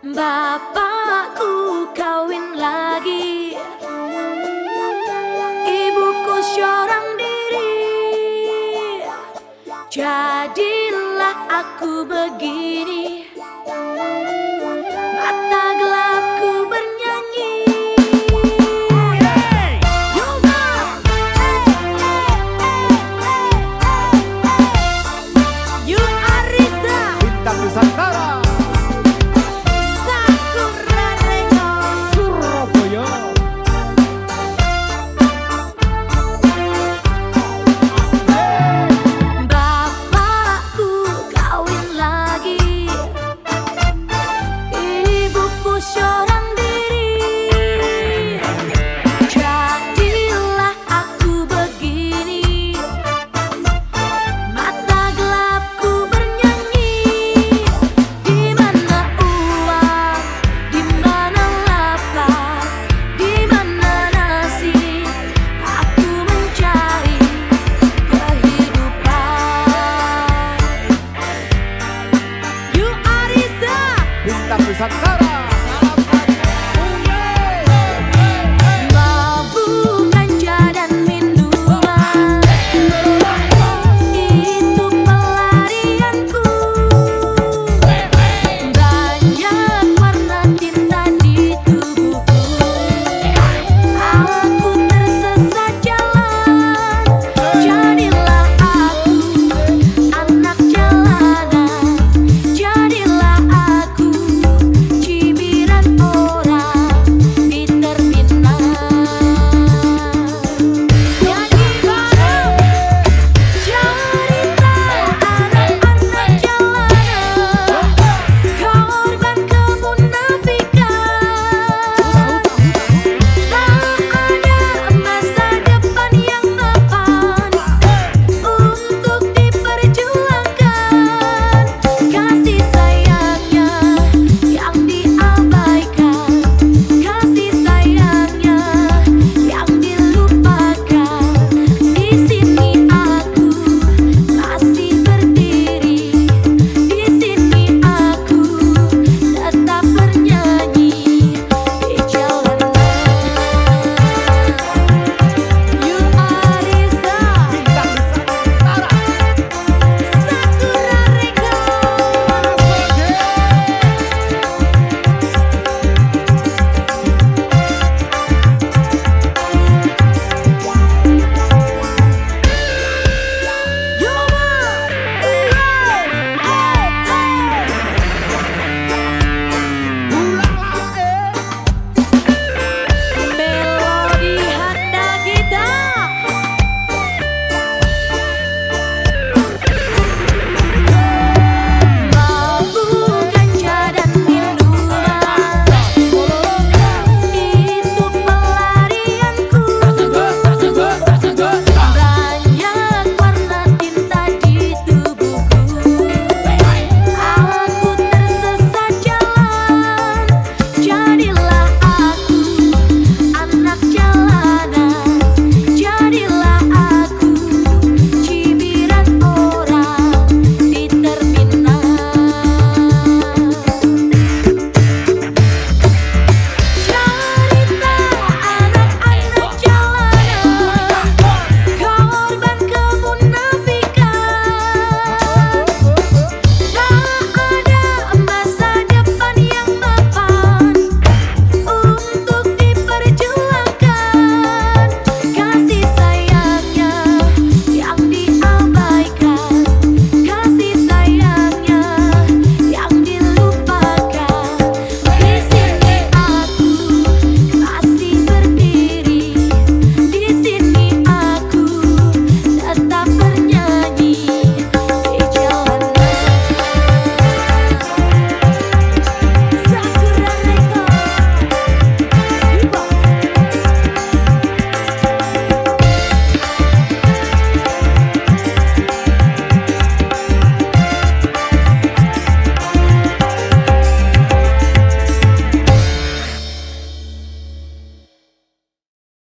Bapakku kawin lagi. Ibuku seorang diri. Jadilah aku begini la cruzan cara.